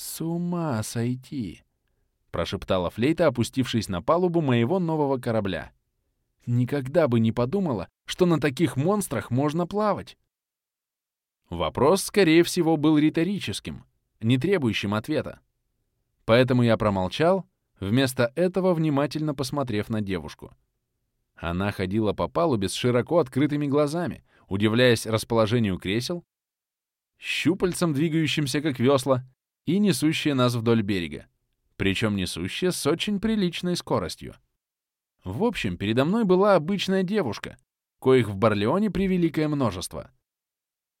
«С ума сойти!» — прошептала флейта, опустившись на палубу моего нового корабля. «Никогда бы не подумала, что на таких монстрах можно плавать!» Вопрос, скорее всего, был риторическим, не требующим ответа. Поэтому я промолчал, вместо этого внимательно посмотрев на девушку. Она ходила по палубе с широко открытыми глазами, удивляясь расположению кресел, щупальцам, двигающимся как весла, и несущие нас вдоль берега, причем несущие с очень приличной скоростью. В общем, передо мной была обычная девушка, коих в Барлеоне превеликое множество.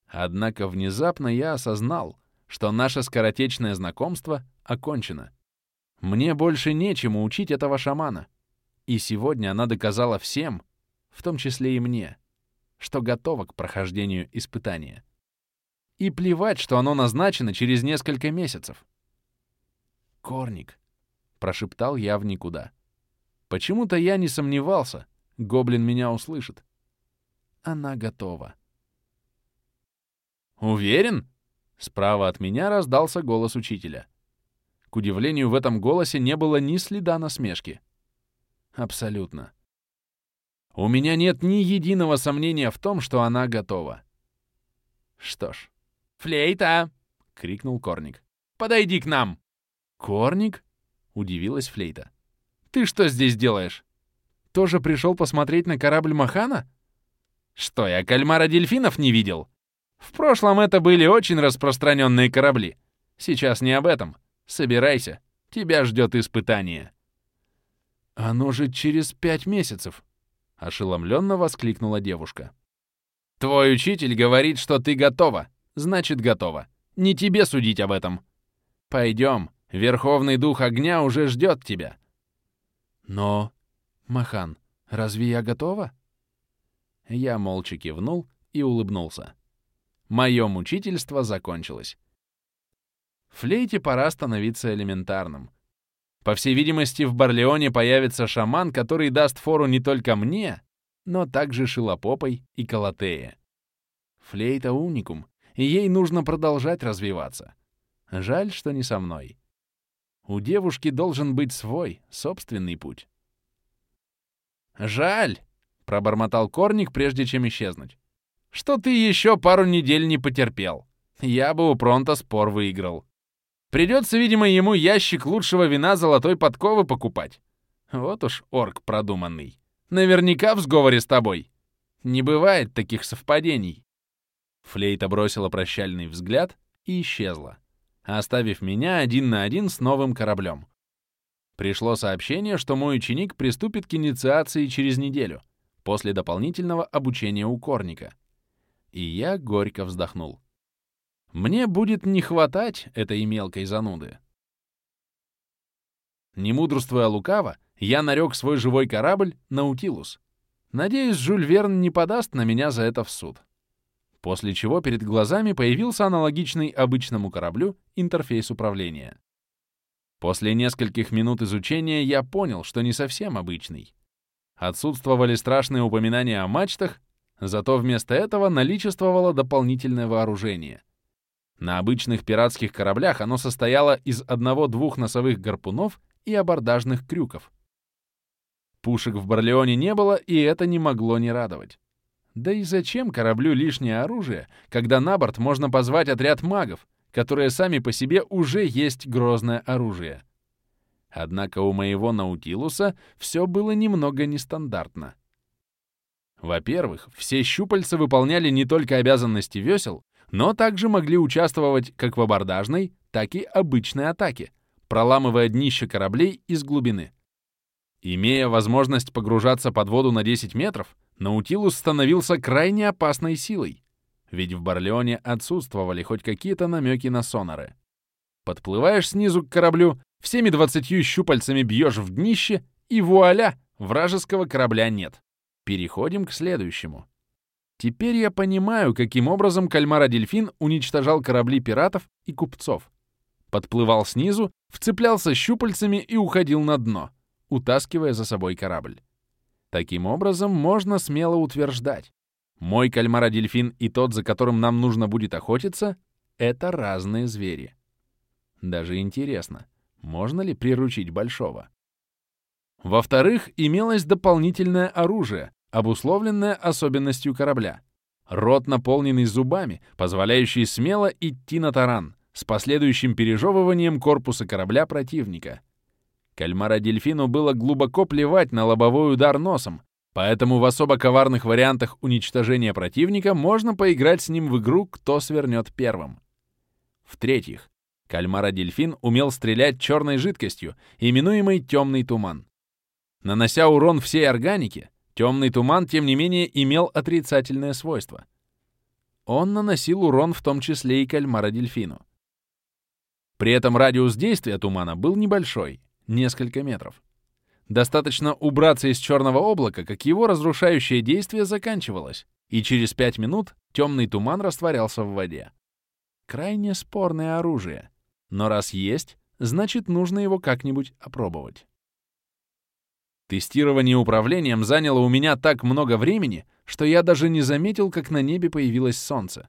Однако внезапно я осознал, что наше скоротечное знакомство окончено. Мне больше нечему учить этого шамана. И сегодня она доказала всем, в том числе и мне, что готова к прохождению испытания. И плевать, что оно назначено через несколько месяцев. «Корник», — прошептал я в никуда. Почему-то я не сомневался, гоблин меня услышит. Она готова. «Уверен?» — справа от меня раздался голос учителя. К удивлению, в этом голосе не было ни следа насмешки. Абсолютно. У меня нет ни единого сомнения в том, что она готова. Что ж. «Флейта!» — крикнул Корник. «Подойди к нам!» «Корник?» — удивилась Флейта. «Ты что здесь делаешь? Тоже пришел посмотреть на корабль Махана?» «Что, я кальмара дельфинов не видел?» «В прошлом это были очень распространенные корабли. Сейчас не об этом. Собирайся, тебя ждет испытание». «Оно же через пять месяцев!» — ошеломленно воскликнула девушка. «Твой учитель говорит, что ты готова. Значит, готова. Не тебе судить об этом. Пойдем, Верховный Дух Огня уже ждет тебя». «Но, Махан, разве я готова?» Я молча кивнул и улыбнулся. Мое мучительство закончилось. Флейте пора становиться элементарным. По всей видимости, в Барлеоне появится шаман, который даст фору не только мне, но также Шилопопой и Калатее. Флейта уникум, и ей нужно продолжать развиваться. Жаль, что не со мной. У девушки должен быть свой, собственный путь. «Жаль!» — пробормотал Корник, прежде чем исчезнуть. «Что ты еще пару недель не потерпел? Я бы у Пронта спор выиграл». Придется, видимо, ему ящик лучшего вина золотой подковы покупать. Вот уж орк продуманный. Наверняка в сговоре с тобой. Не бывает таких совпадений. Флейта бросила прощальный взгляд и исчезла, оставив меня один на один с новым кораблем. Пришло сообщение, что мой ученик приступит к инициации через неделю, после дополнительного обучения у Корника. И я горько вздохнул. Мне будет не хватать этой мелкой зануды. Не мудрствуя лукаво, я нарек свой живой корабль «Наутилус». Надеюсь, Жюль Верн не подаст на меня за это в суд. После чего перед глазами появился аналогичный обычному кораблю интерфейс управления. После нескольких минут изучения я понял, что не совсем обычный. Отсутствовали страшные упоминания о мачтах, зато вместо этого наличествовало дополнительное вооружение — на обычных пиратских кораблях оно состояло из одного-двух носовых гарпунов и абордажных крюков. Пушек в Барлеоне не было, и это не могло не радовать. Да и зачем кораблю лишнее оружие, когда на борт можно позвать отряд магов, которые сами по себе уже есть грозное оружие? Однако у моего Наутилуса все было немного нестандартно. Во-первых, все щупальца выполняли не только обязанности весел, но также могли участвовать как в абордажной, так и обычной атаке, проламывая днище кораблей из глубины. Имея возможность погружаться под воду на 10 метров, Наутилус становился крайне опасной силой, ведь в Барлеоне отсутствовали хоть какие-то намеки на сонары. Подплываешь снизу к кораблю, всеми двадцатью щупальцами бьешь в днище, и вуаля, вражеского корабля нет. Переходим к следующему. Теперь я понимаю, каким образом кальмара-дельфин уничтожал корабли пиратов и купцов. Подплывал снизу, вцеплялся щупальцами и уходил на дно, утаскивая за собой корабль. Таким образом, можно смело утверждать, мой кальмара-дельфин и тот, за которым нам нужно будет охотиться, — это разные звери. Даже интересно, можно ли приручить большого? Во-вторых, имелось дополнительное оружие, обусловленное особенностью корабля. Рот, наполненный зубами, позволяющий смело идти на таран, с последующим пережевыванием корпуса корабля противника. Кальмара-дельфину было глубоко плевать на лобовой удар носом, поэтому в особо коварных вариантах уничтожения противника можно поиграть с ним в игру «Кто свернет первым». В-третьих, кальмара-дельфин умел стрелять черной жидкостью, именуемой темный туман. Нанося урон всей органике, темный туман, тем не менее, имел отрицательное свойство. Он наносил урон в том числе и кальмара-дельфину. При этом радиус действия тумана был небольшой, несколько метров. Достаточно убраться из черного облака, как его разрушающее действие заканчивалось, и через пять минут темный туман растворялся в воде. Крайне спорное оружие. Но раз есть, значит, нужно его как-нибудь опробовать. Тестирование управлением заняло у меня так много времени, что я даже не заметил, как на небе появилось солнце.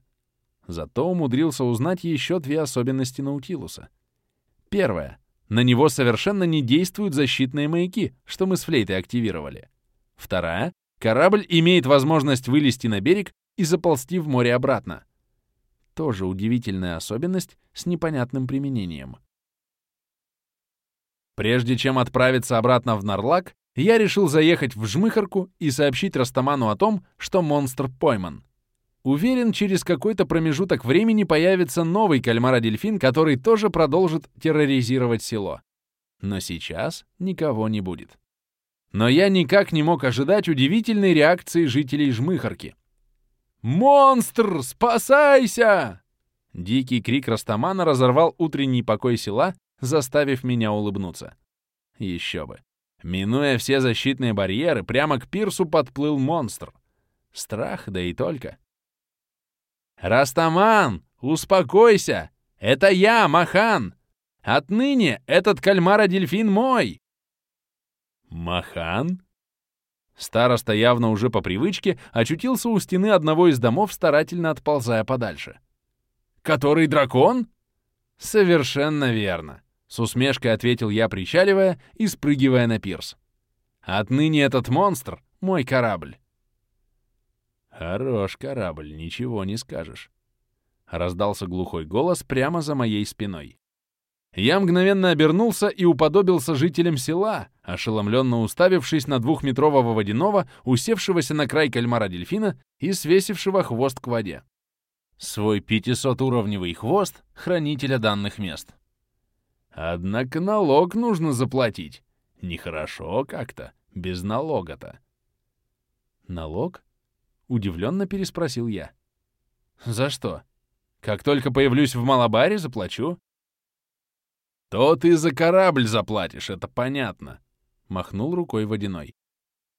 Зато умудрился узнать еще две особенности Наутилуса. Первое. На него совершенно не действуют защитные маяки, что мы с флейтой активировали. Вторая. Корабль имеет возможность вылезти на берег и заползти в море обратно. Тоже удивительная особенность с непонятным применением. Прежде чем отправиться обратно в Нарлак, я решил заехать в Жмыхарку и сообщить Растаману о том, что монстр пойман. Уверен, через какой-то промежуток времени появится новый кальмара-дельфин, который тоже продолжит терроризировать село. Но сейчас никого не будет. Но я никак не мог ожидать удивительной реакции жителей Жмыхарки. «Монстр, спасайся!» Дикий крик Растамана разорвал утренний покой села, заставив меня улыбнуться. Еще бы. Минуя все защитные барьеры, прямо к пирсу подплыл монстр. Страх, да и только. «Растаман, успокойся! Это я, Махан! Отныне этот кальмара-дельфин мой!» «Махан?» Староста явно уже по привычке очутился у стены одного из домов, старательно отползая подальше. «Который дракон?» «Совершенно верно. С усмешкой ответил я, причаливая и спрыгивая на пирс. «Отныне этот монстр — мой корабль». «Хорош корабль, ничего не скажешь», — раздался глухой голос прямо за моей спиной. Я мгновенно обернулся и уподобился жителям села, ошеломленно уставившись на двухметрового водяного, усевшегося на край кальмара-дельфина и свесившего хвост к воде. Свой 500-уровневый хвост — хранителя данных мест. Однако налог нужно заплатить. Нехорошо как-то, без налога-то. Налог? Удивленно переспросил я. За что? Как только появлюсь в Малабаре, заплачу. То ты за корабль заплатишь, это понятно. Махнул рукой водяной.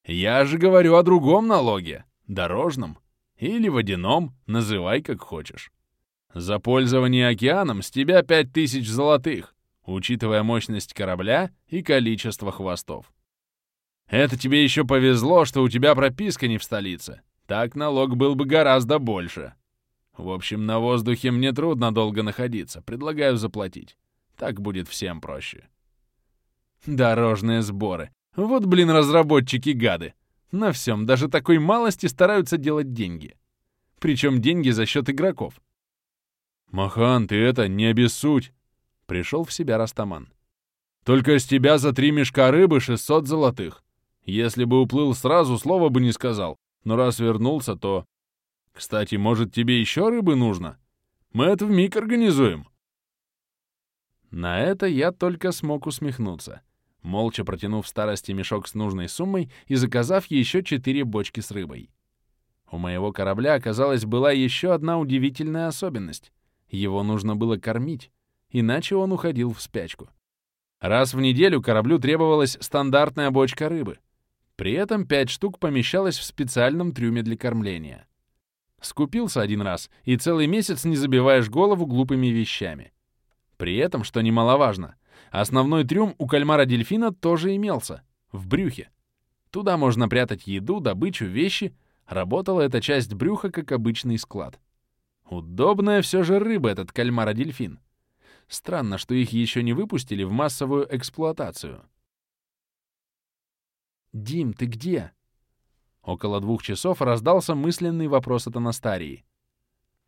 Я же говорю о другом налоге, дорожном. Или водяном, называй как хочешь. За пользование океаном с тебя пять тысяч золотых учитывая мощность корабля и количество хвостов. Это тебе еще повезло, что у тебя прописка не в столице. Так налог был бы гораздо больше. В общем, на воздухе мне трудно долго находиться. Предлагаю заплатить. Так будет всем проще. Дорожные сборы. Вот, блин, разработчики-гады. На всем, даже такой малости стараются делать деньги. Причем деньги за счет игроков. «Махан, ты это, не обессудь!» Пришел в себя Растаман. «Только с тебя за три мешка рыбы 600 золотых. Если бы уплыл сразу, слова бы не сказал. Но раз вернулся, то... Кстати, может, тебе еще рыбы нужно? Мы это вмиг организуем». На это я только смог усмехнуться, молча протянув старости мешок с нужной суммой и заказав еще четыре бочки с рыбой. У моего корабля, оказалось, была еще одна удивительная особенность. Его нужно было кормить иначе он уходил в спячку. Раз в неделю кораблю требовалась стандартная бочка рыбы. При этом пять штук помещалось в специальном трюме для кормления. Скупился один раз, и целый месяц не забиваешь голову глупыми вещами. При этом, что немаловажно, основной трюм у кальмара-дельфина тоже имелся, в брюхе. Туда можно прятать еду, добычу, вещи. Работала эта часть брюха как обычный склад. Удобная все же рыба этот кальмара-дельфин. Странно, что их еще не выпустили в массовую эксплуатацию. «Дим, ты где?» Около двух часов раздался мысленный вопрос от Анастарии.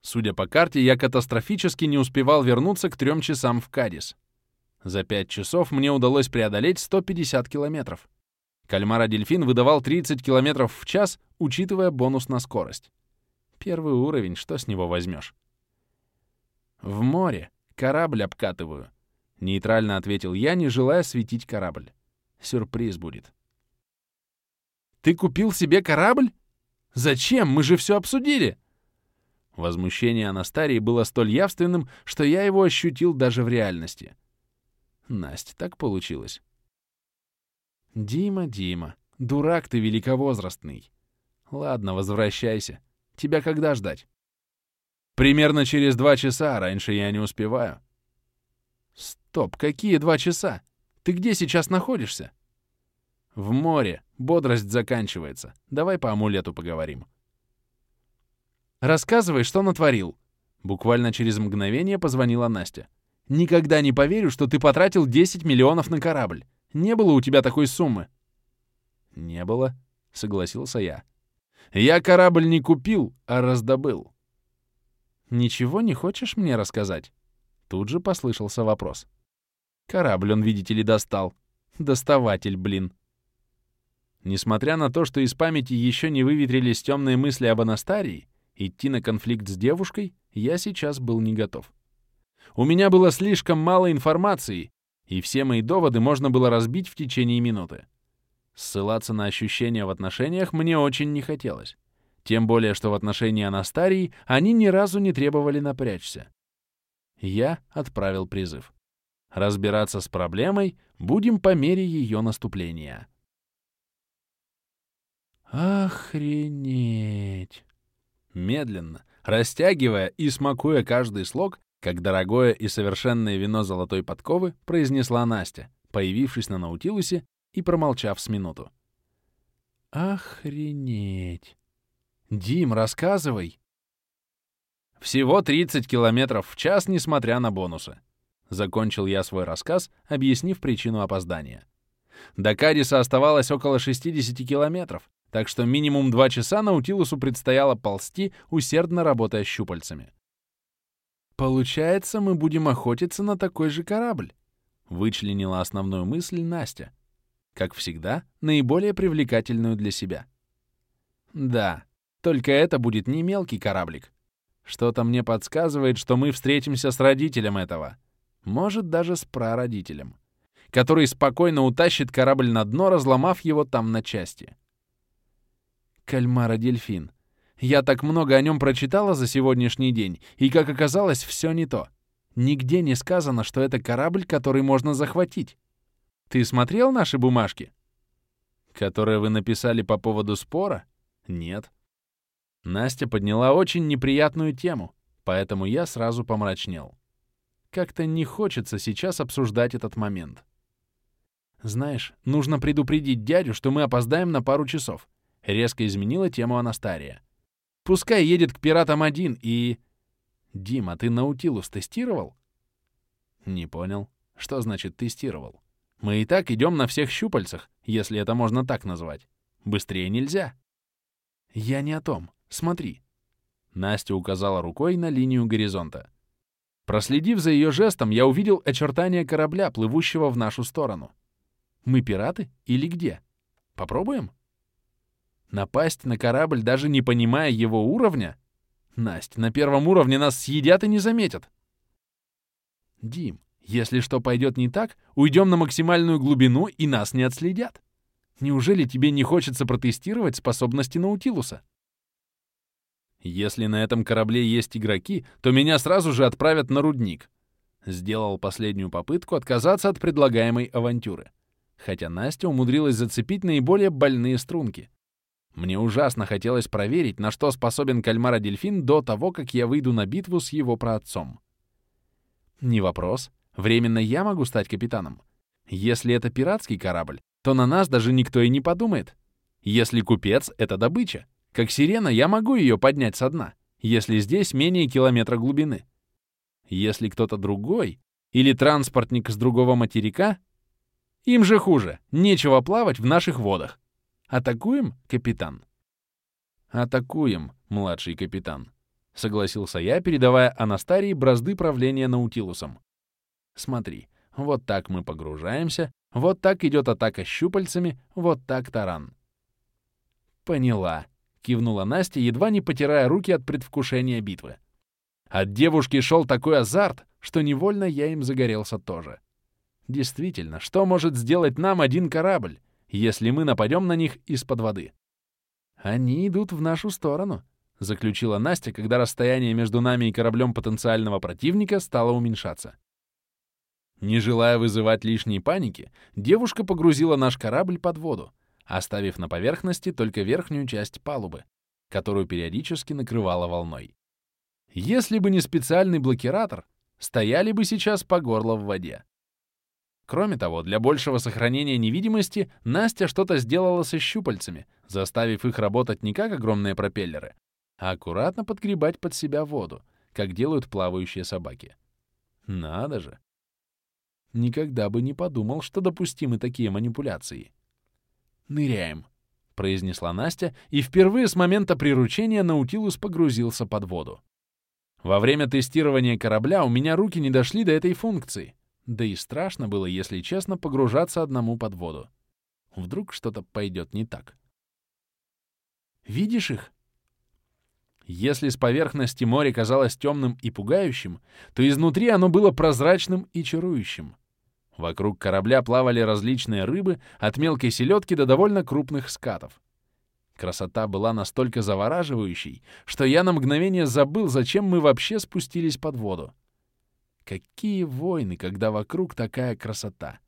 Судя по карте, я катастрофически не успевал вернуться к трем часам в Кадис. За пять часов мне удалось преодолеть 150 километров. Кальмара-дельфин выдавал 30 километров в час, учитывая бонус на скорость. Первый уровень, что с него возьмешь? В море. Корабль обкатываю. Нейтрально ответил я, не желая светить корабль. Сюрприз будет. Ты купил себе корабль? Зачем? Мы же все обсудили. Возмущение Анастарии было столь явственным, что я его ощутил даже в реальности. Настя, так получилось. Дима, Дима, дурак ты великовозрастный. Ладно, возвращайся. Тебя когда ждать? Примерно через два часа, раньше я не успеваю. Стоп, какие два часа? Ты где сейчас находишься? В море. Бодрость заканчивается. Давай по амулету поговорим. Рассказывай, что натворил. Буквально через мгновение позвонила Настя. Никогда не поверю, что ты потратил 10 миллионов на корабль. Не было у тебя такой суммы. Не было, согласился я. Я корабль не купил, а раздобыл. Ничего не хочешь мне рассказать? Тут же послышался вопрос. Корабль он, видите ли, достал. Доставатель, блин. Несмотря на то, что из памяти еще не выветрились темные мысли об Анастарии, идти на конфликт с девушкой я сейчас был не готов. У меня было слишком мало информации, и все мои доводы можно было разбить в течение минуты. Ссылаться на ощущения в отношениях мне очень не хотелось. Тем более, что в отношении Анастарии они ни разу не требовали напрячься. Я отправил призыв. Разбираться с проблемой будем по мере ее наступления. Охренеть! Медленно, растягивая и смакуя каждый слог, как дорогое и совершенное вино золотой подковы, произнесла Настя, появившись на Наутилусе и промолчав с минуту. Охренеть! Дим, рассказывай! Всего 30 километров в час, несмотря на бонусы. Закончил я свой рассказ, объяснив причину опоздания. До Кадиса оставалось около 60 километров, так что минимум два часа Наутилусу предстояло ползти, усердно работая щупальцами. «Получается, мы будем охотиться на такой же корабль», — вычленила основную мысль Настя. Как всегда, наиболее привлекательную для себя. «Да, только это будет не мелкий кораблик. Что-то мне подсказывает, что мы встретимся с родителем этого. Может, даже с прародителем, который спокойно утащит корабль на дно, разломав его там на части. Кальмара-дельфин. Я так много о нем прочитала за сегодняшний день, и, как оказалось, все не то. Нигде не сказано, что это корабль, который можно захватить. Ты смотрел наши бумажки? Которые вы написали по поводу спора? Нет. Настя подняла очень неприятную тему, поэтому я сразу помрачнел. Как-то не хочется сейчас обсуждать этот момент. Знаешь, нужно предупредить дядю, что мы опоздаем на пару часов. Резко изменила тему Анастария. Пускай едет к пиратам один и... Дима, ты Наутилус тестировал? Не понял. Что значит тестировал? Мы и так идем на всех щупальцах, если это можно так назвать. Быстрее нельзя. Я не о том. Смотри. Настя указала рукой на линию горизонта. Проследив за ее жестом, я увидел очертания корабля, плывущего в нашу сторону. Мы пираты или где? Попробуем? Напасть на корабль, даже не понимая его уровня? Насть, на первом уровне нас съедят и не заметят. Дим, если что пойдет не так, уйдем на максимальную глубину и нас не отследят. Неужели тебе не хочется протестировать способности Наутилуса? Если на этом корабле есть игроки, то меня сразу же отправят на рудник. Сделал последнюю попытку отказаться от предлагаемой авантюры. Хотя Настя умудрилась зацепить наиболее больные струнки. Мне ужасно хотелось проверить, на что способен кальмара-дельфин до того, как я выйду на битву с его праотцом. Не вопрос. Временно я могу стать капитаном. Если это пиратский корабль, то на нас даже никто и не подумает. Если купец — это добыча. Как сирена я могу ее поднять со дна, если здесь менее километра глубины. Если кто-то другой, Или транспортник с другого материка? Им же хуже, нечего плавать в наших водах. Атакуем, капитан? Атакуем, младший капитан, согласился я, передавая Анастарии бразды правления Наутилусом. Смотри, вот так мы погружаемся, вот так идет атака щупальцами, вот так таран. Поняла, кивнула Настя, едва не потирая руки от предвкушения битвы. От девушки шел такой азарт, что невольно я им загорелся тоже. Действительно, что может сделать нам один корабль, если мы нападем на них из-под воды? Они идут в нашу сторону, заключила Настя, когда расстояние между нами и кораблем потенциального противника стало уменьшаться. Не желая вызывать лишней паники, девушка погрузила наш корабль под воду, оставив на поверхности только верхнюю часть палубы, которую периодически накрывала волной. Если бы не специальный блокиратор, стояли бы сейчас по горло в воде. Кроме того, для большего сохранения невидимости Настя что-то сделала со щупальцами, заставив их работать не как огромные пропеллеры, а аккуратно подгребать под себя воду, как делают плавающие собаки. Надо же! Никогда бы не подумал, что допустимы такие манипуляции. «Ныряем», — произнесла Настя, и впервые с момента приручения Наутилус погрузился под воду. Во время тестирования корабля у меня руки не дошли до этой функции. Да и страшно было, если честно, погружаться одному под воду. Вдруг что-то пойдет не так. «Видишь их?» Если с поверхности море казалось темным и пугающим, то изнутри оно было прозрачным и чарующим. Вокруг корабля плавали различные рыбы, от мелкой селедки до довольно крупных скатов. Красота была настолько завораживающей, что я на мгновение забыл, зачем мы вообще спустились под воду. Какие войны, когда вокруг такая красота!